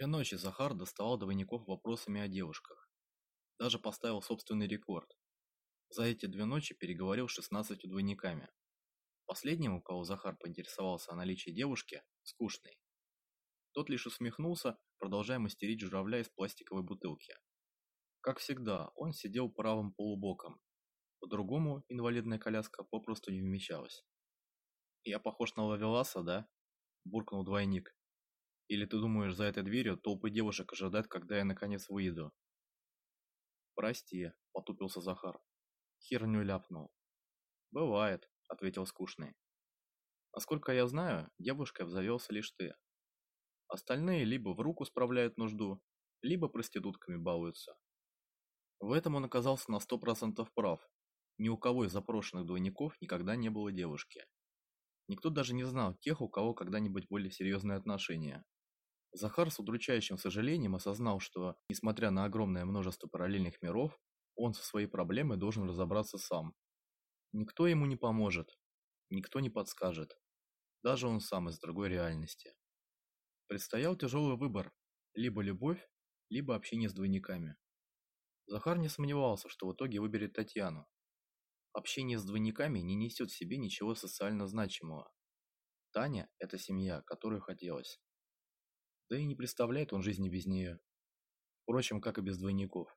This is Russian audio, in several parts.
Две ночи Захар доставал двойников вопросами о девушках. Даже поставил собственный рекорд. За эти две ночи переговорил с 16 двойниками. Последним, у кого Захар поинтересовался о наличии девушки, скучный. Тот лишь усмехнулся, продолжая мастерить журавля из пластиковой бутылки. Как всегда, он сидел правым полубоком. По-другому инвалидная коляска попросту не вмещалась. «Я похож на Лавеласа, да?» – буркнул двойник. «Или ты думаешь, за этой дверью толпы девушек ожидают, когда я наконец выйду?» «Прости», – потупился Захар. Херню ляпнул. «Бывает», – ответил скучный. «Насколько я знаю, девушкой обзавелся лишь ты. Остальные либо в руку справляют нужду, либо проститутками балуются. В этом он оказался на сто процентов прав. Ни у кого из запрошенных двойников никогда не было девушки. Никто даже не знал тех, у кого когда-нибудь были серьезные отношения. Захар с удручающим сожалением осознал, что, несмотря на огромное множество параллельных миров, он со своей проблемой должен разобраться сам. Никто ему не поможет, никто не подскажет, даже он сам из другой реальности. Предстоял тяжелый выбор – либо любовь, либо общение с двойниками. Захар не сомневался, что в итоге выберет Татьяну. Общение с двойниками не несет в себе ничего социально значимого. Таня – это семья, которую хотелось. Да и не представляет он жизни без нее. Впрочем, как и без двойников.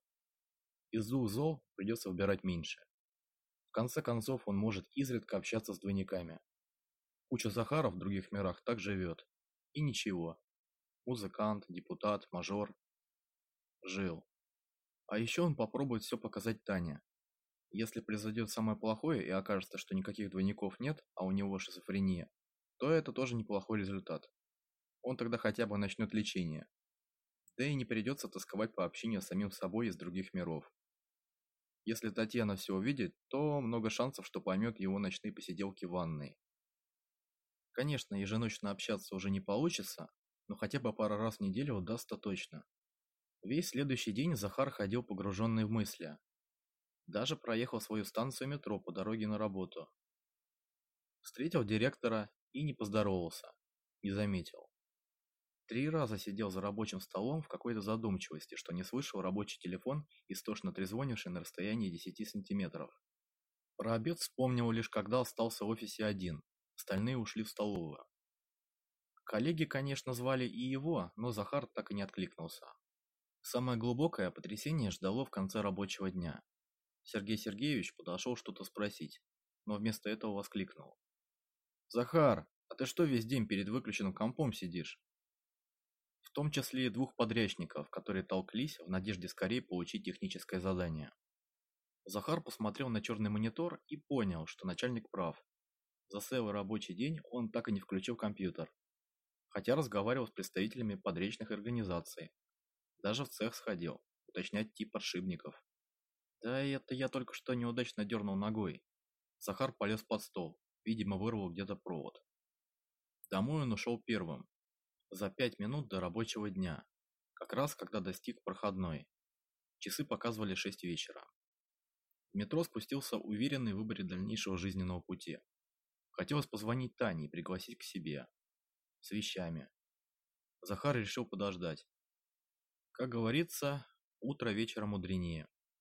Из двух зол придется выбирать меньше. В конце концов, он может изредка общаться с двойниками. Куча Захаров в других мирах так живет. И ничего. Музыкант, депутат, мажор. Жил. А еще он попробует все показать Тане. Если произойдет самое плохое и окажется, что никаких двойников нет, а у него шизофрения, то это тоже неплохой результат. Он тогда хотя бы начнет лечение. Да и не придется тосковать по общению с самим собой из других миров. Если Татьяна все увидит, то много шансов, что поймет его ночные посиделки в ванной. Конечно, еженочно общаться уже не получится, но хотя бы пару раз в неделю удастся точно. Весь следующий день Захар ходил погруженный в мысли. Даже проехал свою станцию метро по дороге на работу. Встретил директора и не поздоровался. Не заметил. Три раза сидел за рабочим столом в какой-то задумчивости, что не слышал рабочий телефон, истошно трезвонивший на расстоянии 10 сантиметров. Про обед вспомнил лишь когда остался в офисе один, остальные ушли в столовую. Коллеги, конечно, звали и его, но Захар так и не откликнулся. Самое глубокое потрясение ждало в конце рабочего дня. Сергей Сергеевич подошел что-то спросить, но вместо этого воскликнул. «Захар, а ты что весь день перед выключенным компом сидишь?» Том числе и двух подрядчиков, которые толклись в надежде скорее получить техническое задание. Захар посмотрел на черный монитор и понял, что начальник прав. За целый рабочий день он так и не включил компьютер, хотя разговаривал с представителями подрядных организаций, даже в цех сходил, уточнять тип подшипников. Да это я только что неудачно дернул ногой. Захар полез под стол, видимо вырвал где-то провод. Домой он ушел первым. За пять минут до рабочего дня. Как раз когда достиг проходной. Часы показывали шесть вечера. В метро спустился уверенный в выборе дальнейшего жизненного пути. Хотелось позвонить Тане и пригласить к себе. С вещами. Захар решил подождать. Как говорится, утро вечера мудренее.